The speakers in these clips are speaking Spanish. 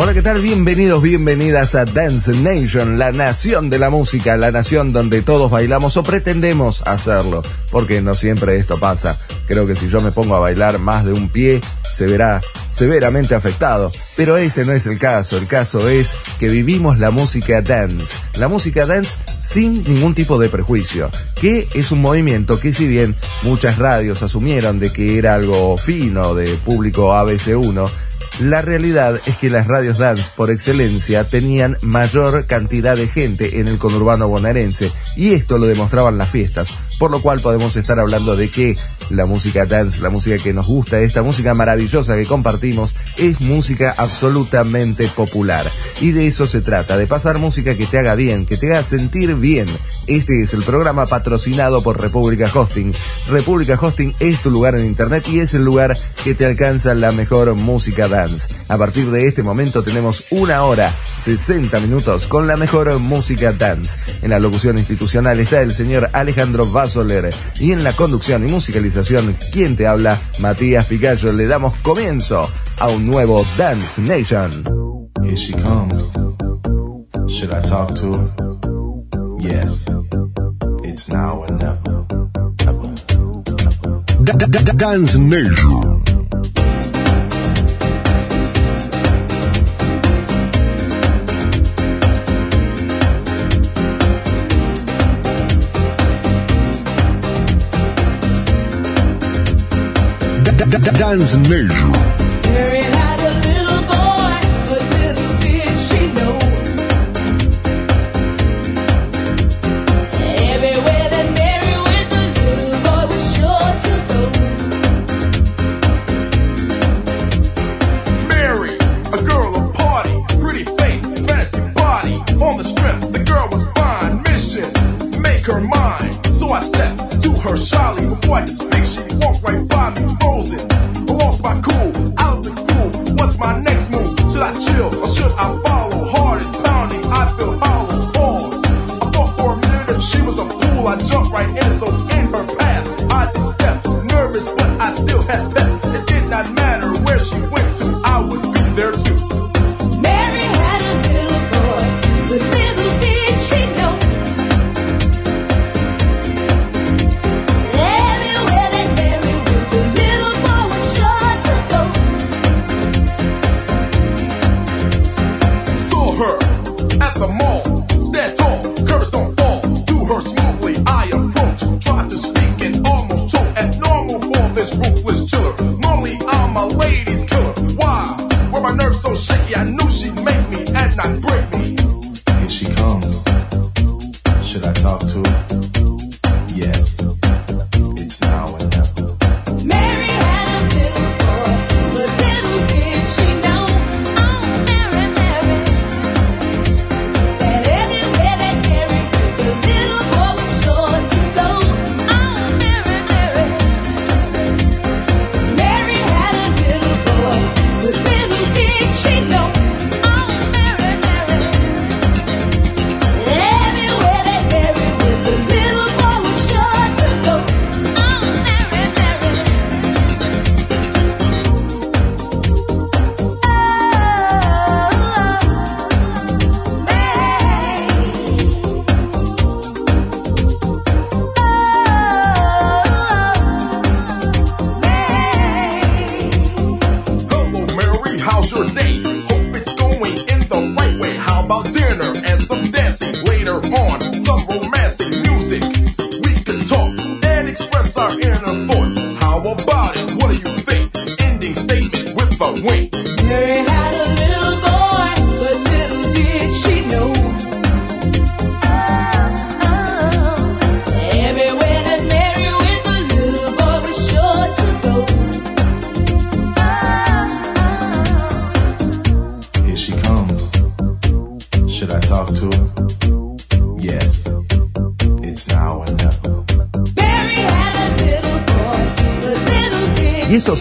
Hola, ¿qué tal? Bienvenidos, bienvenidas a Dance Nation, la nación de la música, la nación donde todos bailamos o pretendemos hacerlo, porque no siempre esto pasa. Creo que si yo me pongo a bailar más de un pie, se verá severamente afectado. Pero ese no es el caso, el caso es que vivimos la música dance, la música dance sin ningún tipo de prejuicio, que es un movimiento que si bien muchas radios asumieron de que era algo fino de público ABC1, la realidad es que las radios dance por excelencia tenían mayor cantidad de gente en el conurbano bonaerense y esto lo demostraban las fiestas, por lo cual podemos estar hablando de que la música dance, la música que nos gusta, esta música maravillosa que compartimos, es música absolutamente popular. Y de eso se trata, de pasar música que te haga bien, que te haga sentir bien. Este es el programa patrocinado por República Hosting. República Hosting es tu lugar en Internet y es el lugar que te alcanza la mejor música dance. A partir de este momento tenemos una hora, 60 minutos con la mejor música dance. En la locución institucional está el señor Alejandro Vasoler y en la conducción y musicalización, quien te habla, Matías Picayo. Le damos comienzo a un nuevo Dance Nation. Here she comes. Should I talk to her? Yes. It's now or never. Dance Nation. Mary still have that.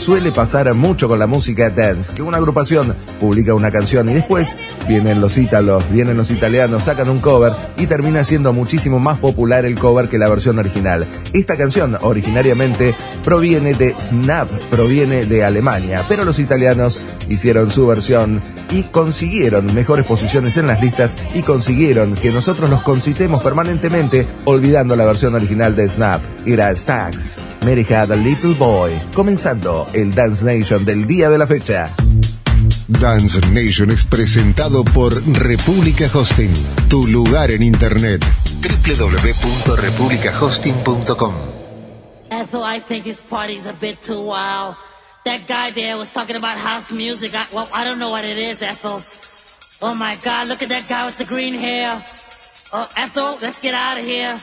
Suele pasar mucho con la música dance, que una agrupación publica una canción y después vienen los ítalos, vienen los italianos, sacan un cover y termina siendo muchísimo más popular el cover que la versión original. Esta canción originariamente proviene de Snap, proviene de Alemania, pero los italianos hicieron su versión y consiguieron mejores posiciones en las listas y consiguieron que nosotros los concitemos permanentemente olvidando la versión original de Snap. Era Stax, Mary Had a Little Boy, comenzando el Dance Nation del día de la fecha. Dance Nation es presentado por República Hosting, tu lugar en Internet. www.republicahosting.com Ethel, I think this party's a bit too wild. That guy there was talking about house music. I, well, I don't know what it is, Ethel. Oh my God, look at that guy with the green hair. Oh, Ethel, let's get out of here.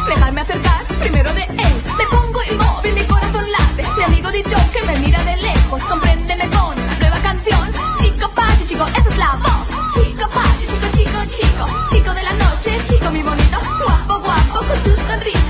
Hacer. Dejarme acercar primero de él. Me pongo inmóvil, mi corazón late. Mi amigo dicho que me mira de lejos. Compréndeme con una nueva canción. Chico, party, chico, esa es la voz. Chico, party, chico, chico, chico. Chico de la noche, chico muy bonito. Guapo, guapo con tu sonrisa.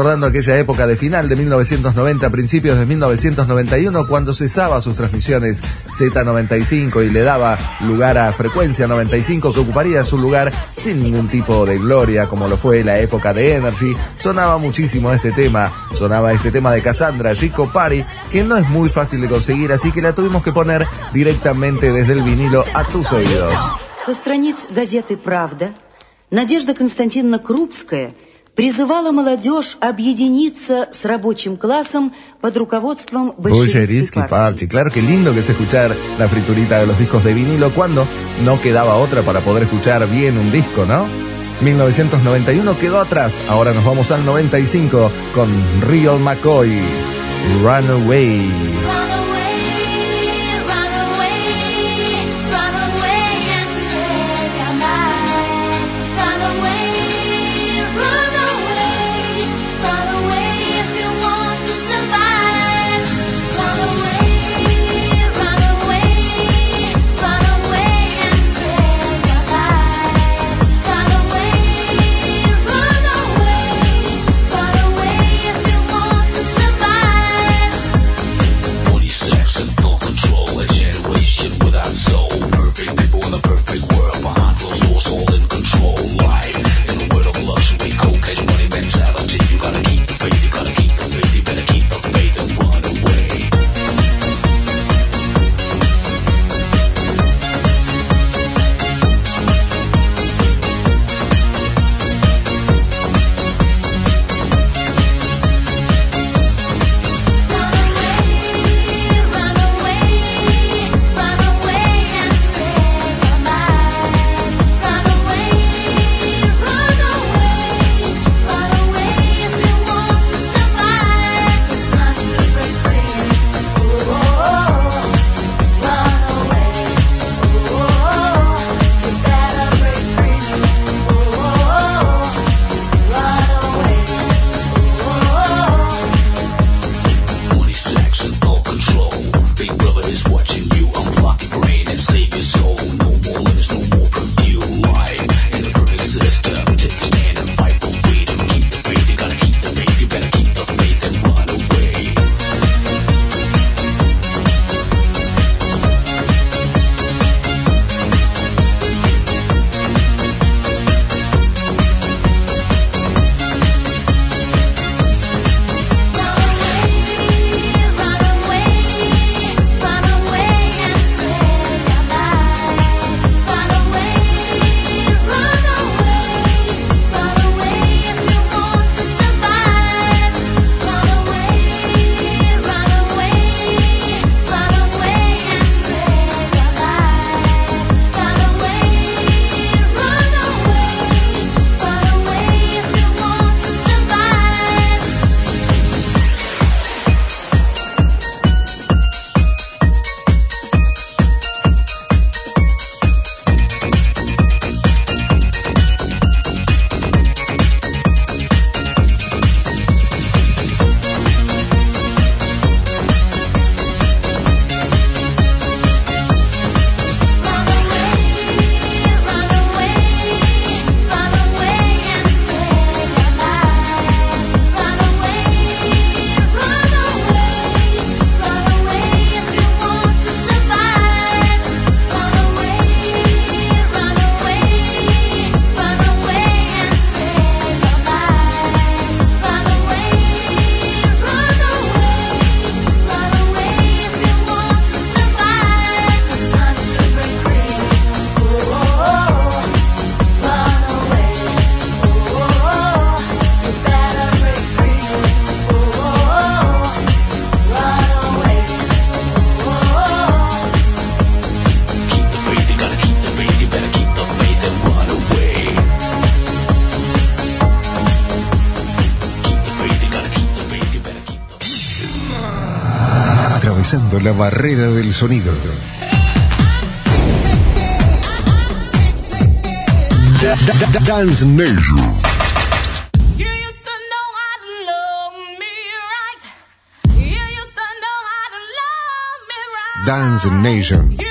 recordando aquella época de final de 1990, principios de 1991, cuando cesaba sus transmisiones Z95 y le daba lugar a Frecuencia 95, que ocuparía su lugar sin ningún tipo de gloria, como lo fue la época de Energy. Sonaba muchísimo este tema, sonaba este tema de Cassandra, Rico Party, que no es muy fácil de conseguir, así que la tuvimos que poner directamente desde el vinilo a tus oídos. Со страниц газеты «Правда» Надежда Крупская – призывала молодежь объединиться с рабочим классом под руководством большевистской партии. Claro que lindo que es escuchar la friturita de los discos de vinilo cuando no quedaba otra para poder escuchar bien un disco, ¿no? 1991 quedó atrás, ahora nos vamos al 95 con Real McCoy, Runaway. Runaway. la barrera del sonido. Da, da, da, dance Nation. Dance Nation.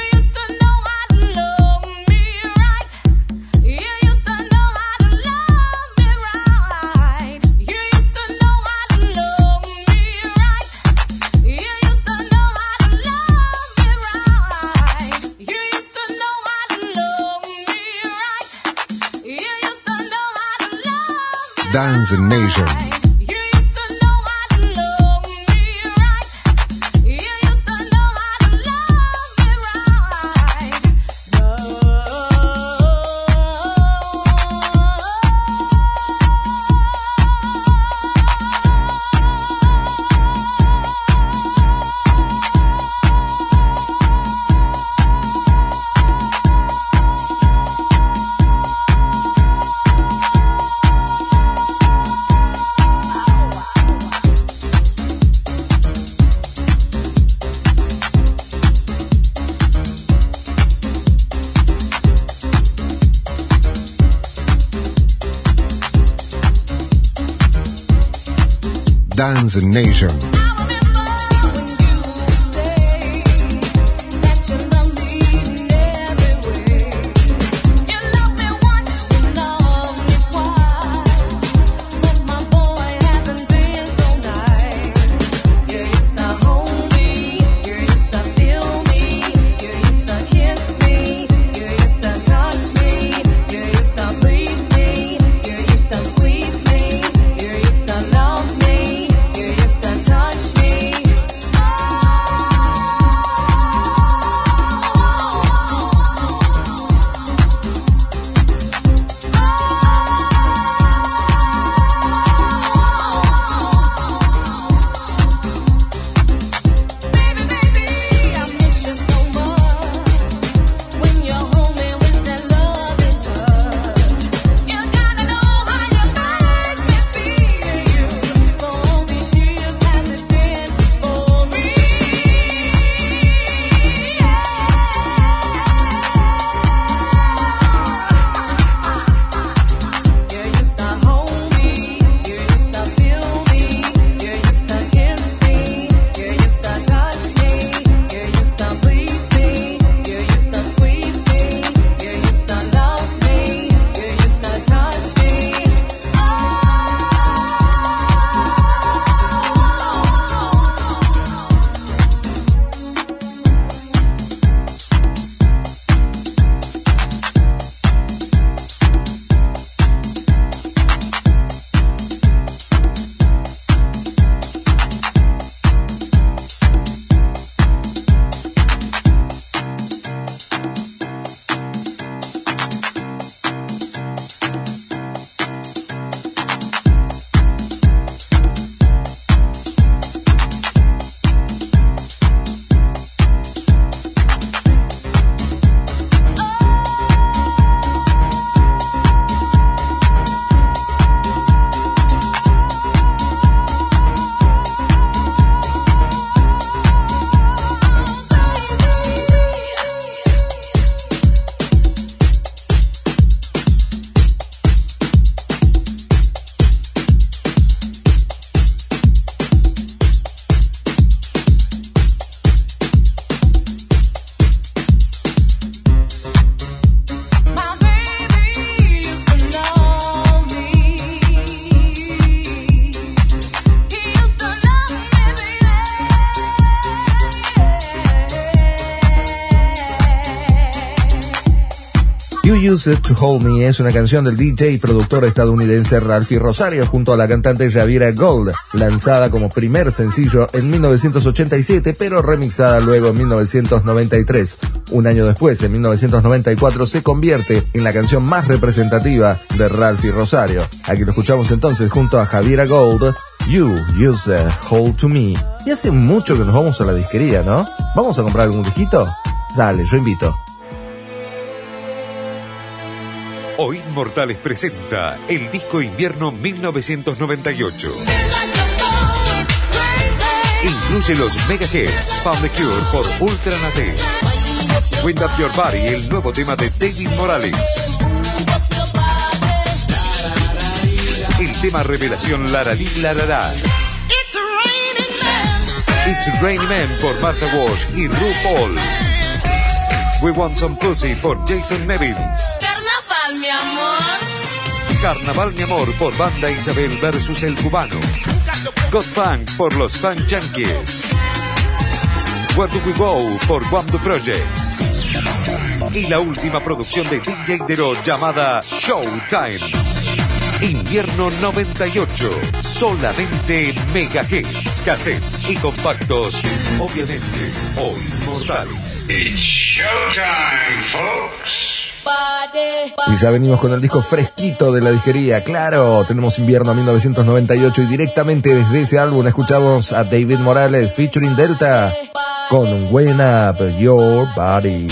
Dance Nation. Dance Nation. To Hold Me es una canción del DJ y productor estadounidense Ralphie Rosario junto a la cantante Javiera Gold, lanzada como primer sencillo en 1987, pero remixada luego en 1993. Un año después, en 1994, se convierte en la canción más representativa de Ralphie Rosario. Aquí lo escuchamos entonces junto a Javiera Gold, You Used to Hold to Me. Y hace mucho que nos vamos a la disquería, ¿no? ¿Vamos a comprar algún disquito? Dale, yo invito. Oíd Mortales presenta el disco invierno 1998. Incluye los mega hits Found the Cure por Ultra Nate. Wind Up Your Body, el nuevo tema de David Morales. El tema revelación Laralí Larará. It's Rain Man por Martha Walsh y RuPaul. We Want Some Pussy por Jason Nevins. Carnaval, mi amor. Por Banda Isabel versus El Cubano. God Funk por los Funk Junkies. Where Do We Go por Guam The Project. Y la última producción de DJ Dero llamada Showtime. Invierno 98. Solamente mega hits, cassettes y compactos. Obviamente, hoy mortales. It's showtime, folks. Y ya venimos con el disco fresquito de la disquería. Claro, tenemos invierno 1998 y directamente desde ese álbum escuchamos a David Morales featuring Delta con When Up Your Body.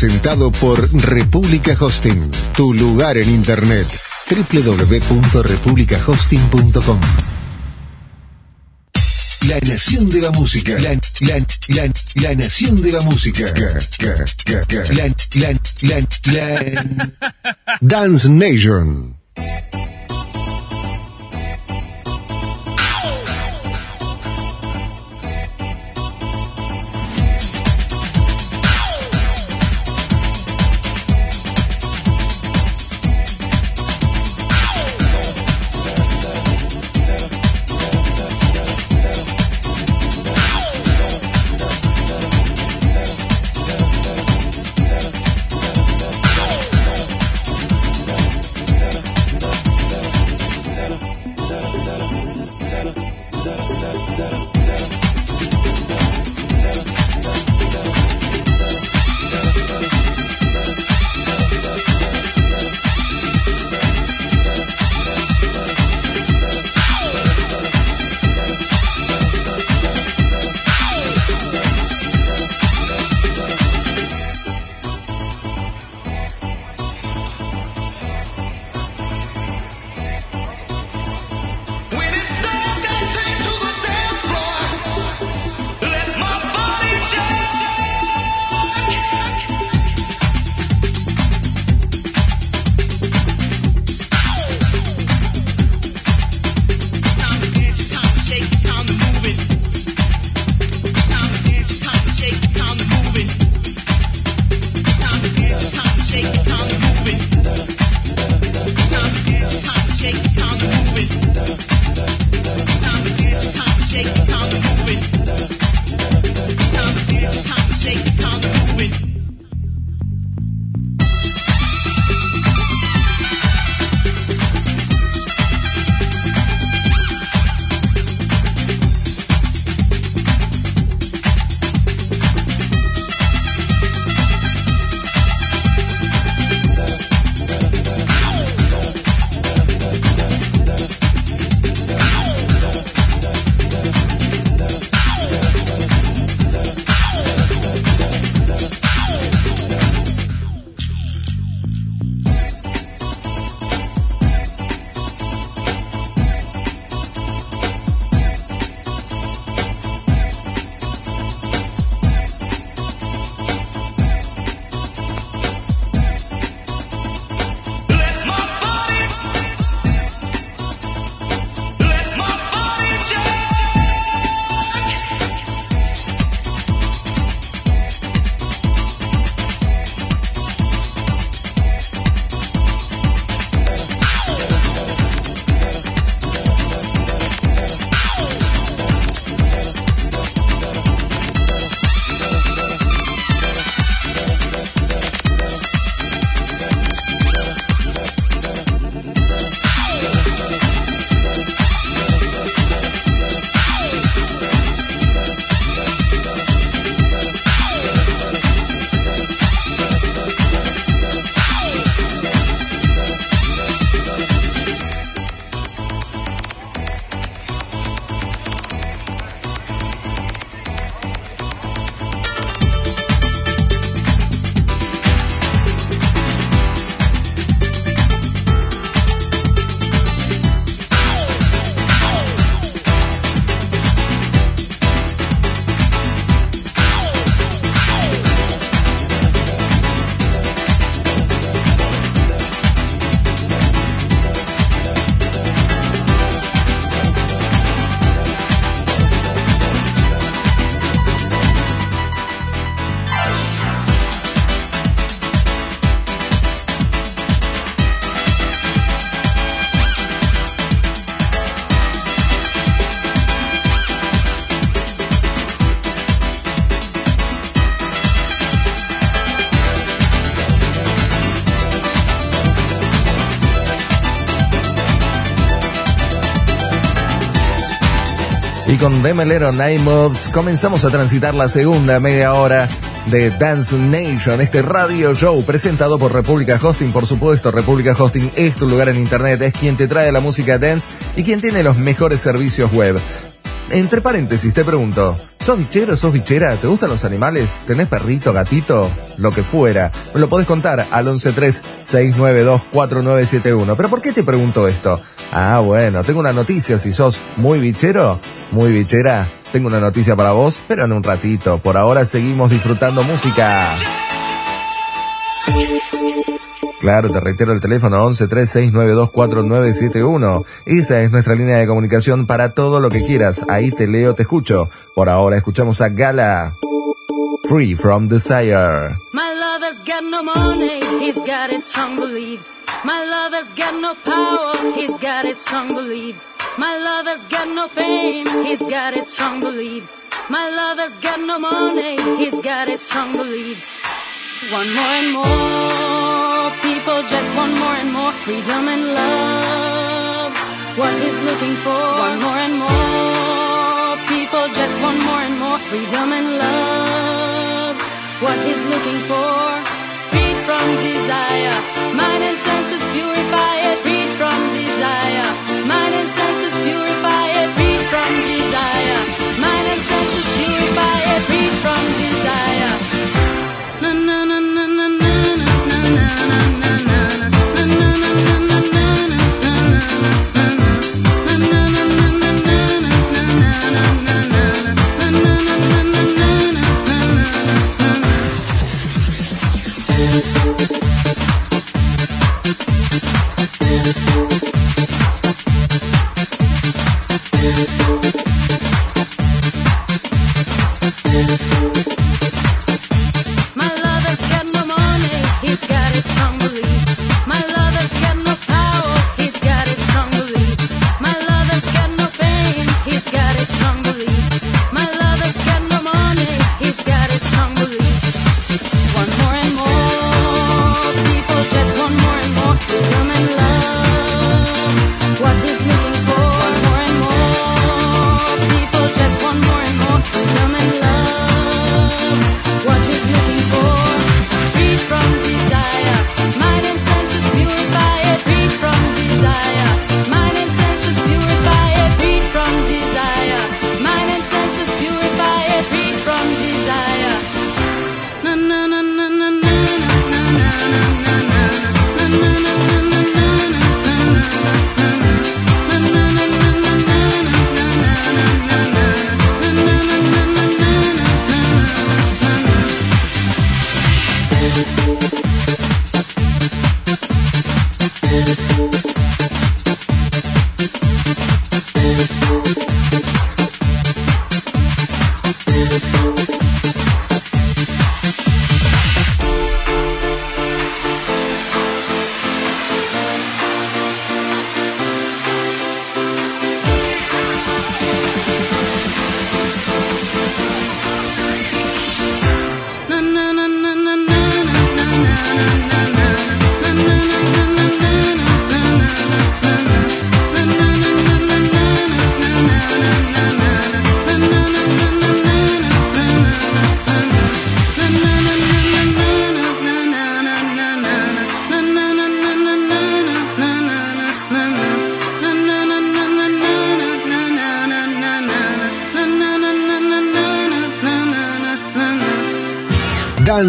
Presentado por República Hosting, tu lugar en Internet. www.republicahosting.com La nación de la música. La, la, la, la nación de la música. Ca, ca, ca, ca. La, la, la, la- Dance Nation. Y con Demelero Night Moves comenzamos a transitar la segunda media hora de Dance Nation, este radio show presentado por República Hosting. Por supuesto, República Hosting es tu lugar en internet, es quien te trae la música dance y quien tiene los mejores servicios web. Entre paréntesis, te pregunto, ¿sos bichero, sos bichera? ¿Te gustan los animales? ¿Tenés perrito, gatito? Lo que fuera. Me lo podés contar al 113-692-4971. ¿Pero por qué te pregunto esto? Ah, bueno, tengo una noticia. Si sos muy bichero, muy bichera, tengo una noticia para vos, pero en un ratito. Por ahora seguimos disfrutando música. Claro, te reitero el teléfono 1136924971. Esa es nuestra línea de comunicación para todo lo que quieras. Ahí te leo, te escucho. Por ahora escuchamos a Gala. Free from Desire. My lover's got no money, he's got his strong beliefs. My lover's got no power, he's got his strong beliefs. My lover's got no fame, he's got his strong beliefs. My lover's got no money, he's got his strong beliefs. One more and more just want more and more. Freedom and love. What is looking for, one more and more. People just want more and more. Freedom and love. What is looking for, freed from desire, mind and senses purify it, freed from desire,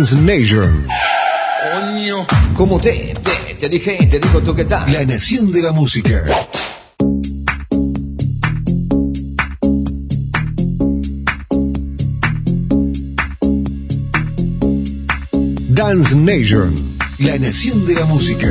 Dance Nation. Coño. Como te, te, te dije, te digo tú qué tal. La nación de la música. Dance Nation. La nación de la música.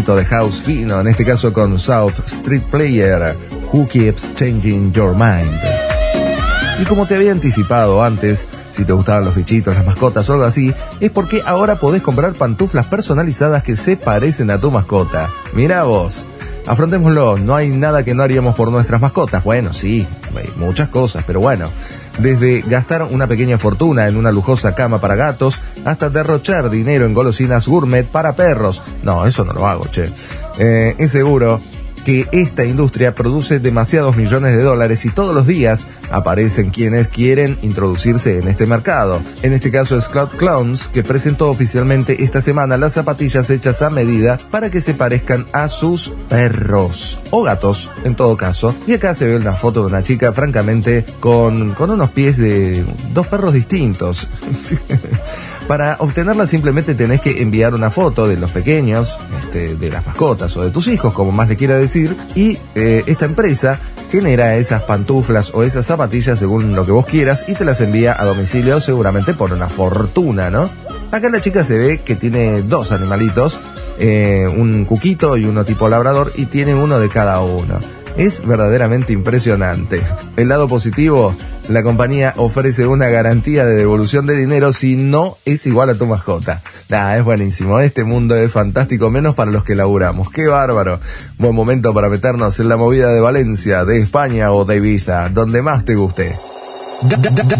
De house fino, en este caso con South Street Player, Who Keeps Changing Your Mind. Y como te había anticipado antes, si te gustaban los bichitos, las mascotas o algo así, es porque ahora podés comprar pantuflas personalizadas que se parecen a tu mascota. Mira vos. Afrontémoslo, no hay nada que no haríamos por nuestras mascotas. Bueno, sí, hay muchas cosas, pero bueno. Desde gastar una pequeña fortuna en una lujosa cama para gatos, hasta derrochar dinero en golosinas gourmet para perros. No, eso no lo hago, che. Eh, es seguro que esta industria produce demasiados millones de dólares y todos los días aparecen quienes quieren introducirse en este mercado. En este caso es Cloud Clowns, que presentó oficialmente esta semana las zapatillas hechas a medida para que se parezcan a sus perros o gatos, en todo caso. Y acá se ve una foto de una chica, francamente, con, con unos pies de dos perros distintos. Para obtenerla simplemente tenés que enviar una foto de los pequeños, este, de las mascotas o de tus hijos, como más le quiera decir, y eh, esta empresa genera esas pantuflas o esas zapatillas según lo que vos quieras y te las envía a domicilio seguramente por una fortuna, ¿no? Acá la chica se ve que tiene dos animalitos, eh, un cuquito y uno tipo labrador y tiene uno de cada uno. Es verdaderamente impresionante. El lado positivo, la compañía ofrece una garantía de devolución de dinero si no es igual a tu mascota. Nah, es buenísimo. Este mundo es fantástico, menos para los que laburamos. ¡Qué bárbaro! Buen momento para meternos en la movida de Valencia, de España o de Ibiza, donde más te guste.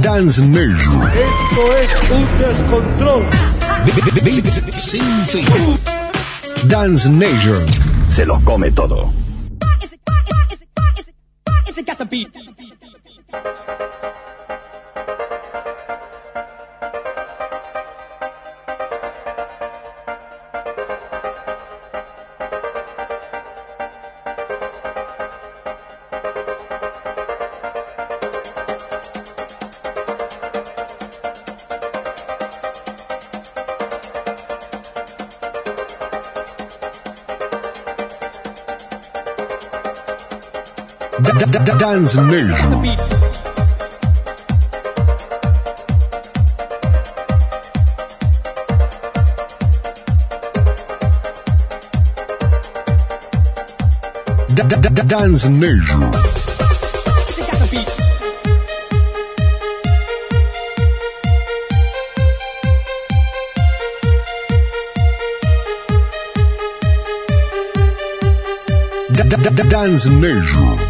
Dance Nation. Esto es un descontrol. Beats sin fin. Dance Nation. Se los come todo. It got the beat. Dance Nation. Dance Nation. Dance Nation.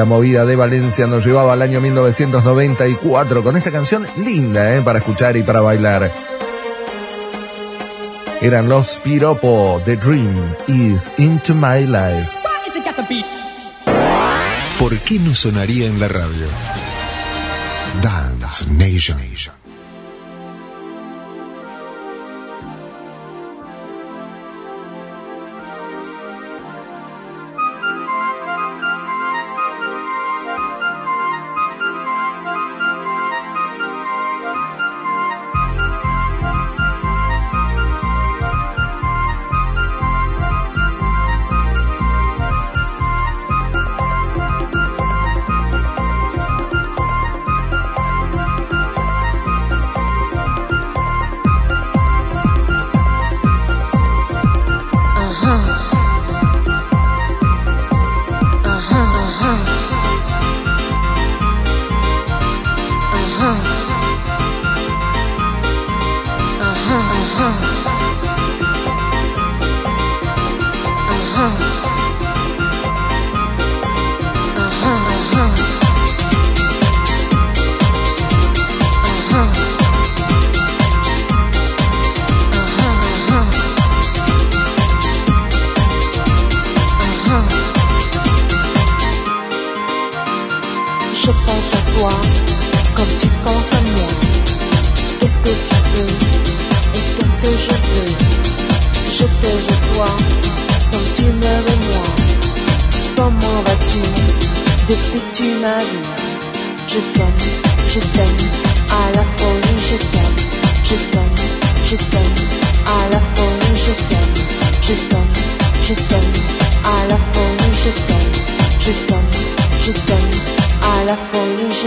la movida de Valencia nos llevaba al año 1994 con esta canción linda eh, para escuchar y para bailar. Eran los Piropo, The Dream is into my life. ¿Por qué no sonaría en la radio? Dance Nation.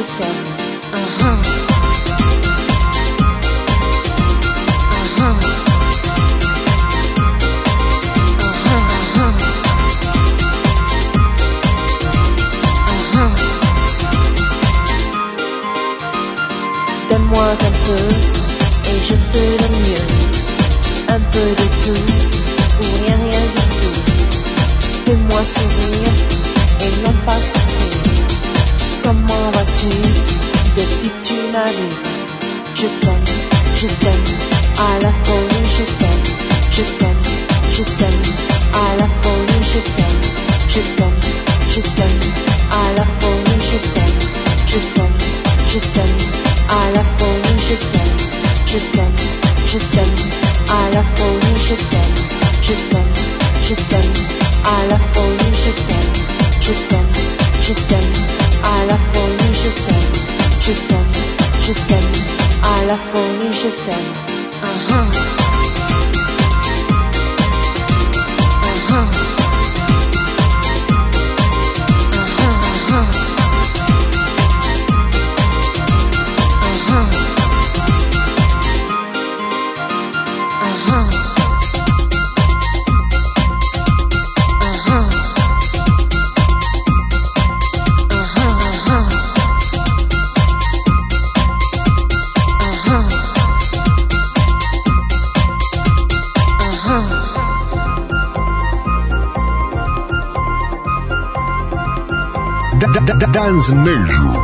system. Dance Melody.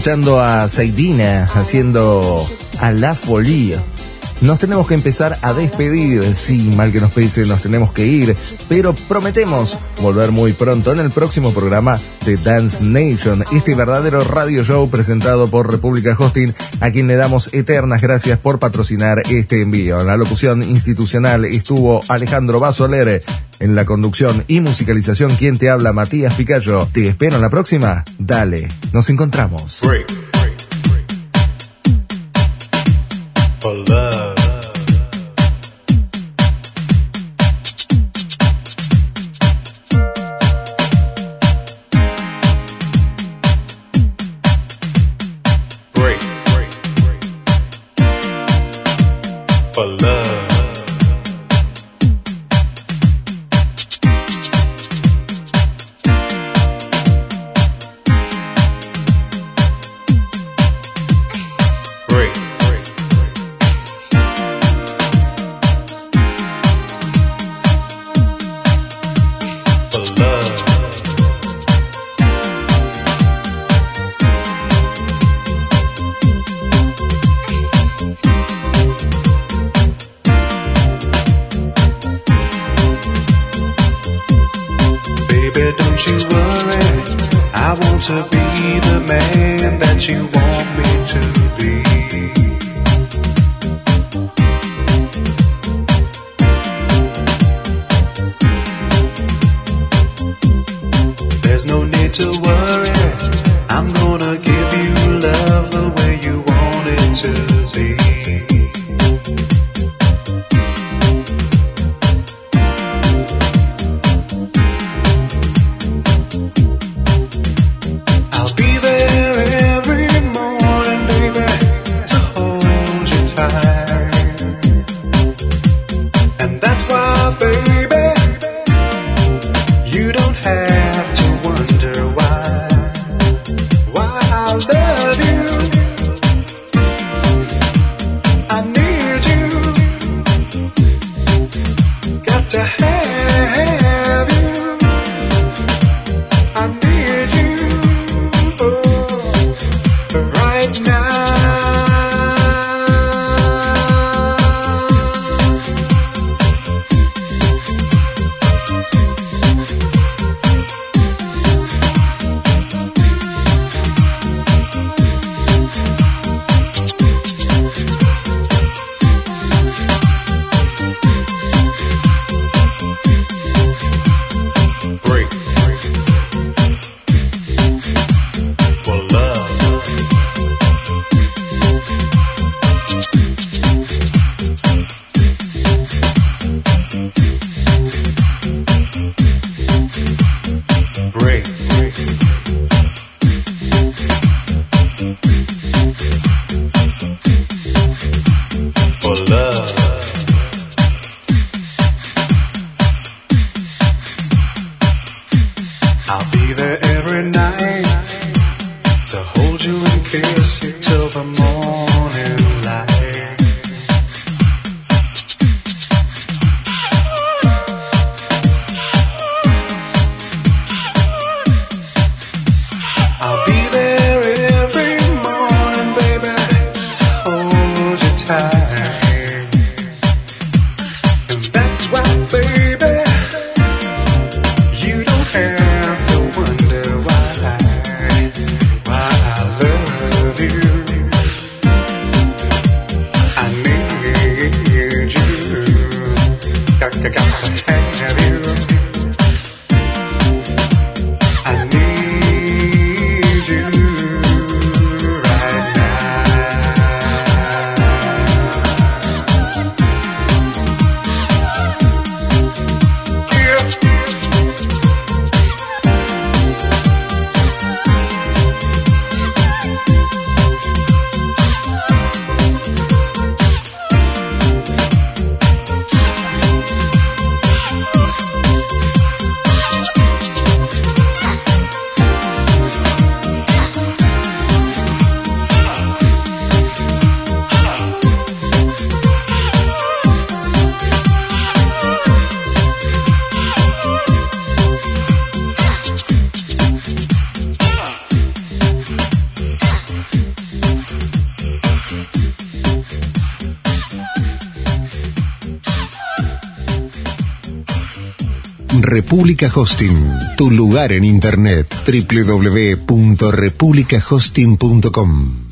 Escuchando a Zaidina haciendo a la folie. Nos tenemos que empezar a despedir, sí, mal que nos pese, nos tenemos que ir, pero prometemos volver muy pronto en el próximo programa de Dance Nation, este verdadero radio show presentado por República Hosting, a quien le damos eternas gracias por patrocinar este envío. En la locución institucional estuvo Alejandro Basoler, en la conducción y musicalización, quien te habla, Matías Picayo. Te espero en la próxima. Dale, nos encontramos. República Hosting, tu lugar en Internet. www.republicahosting.com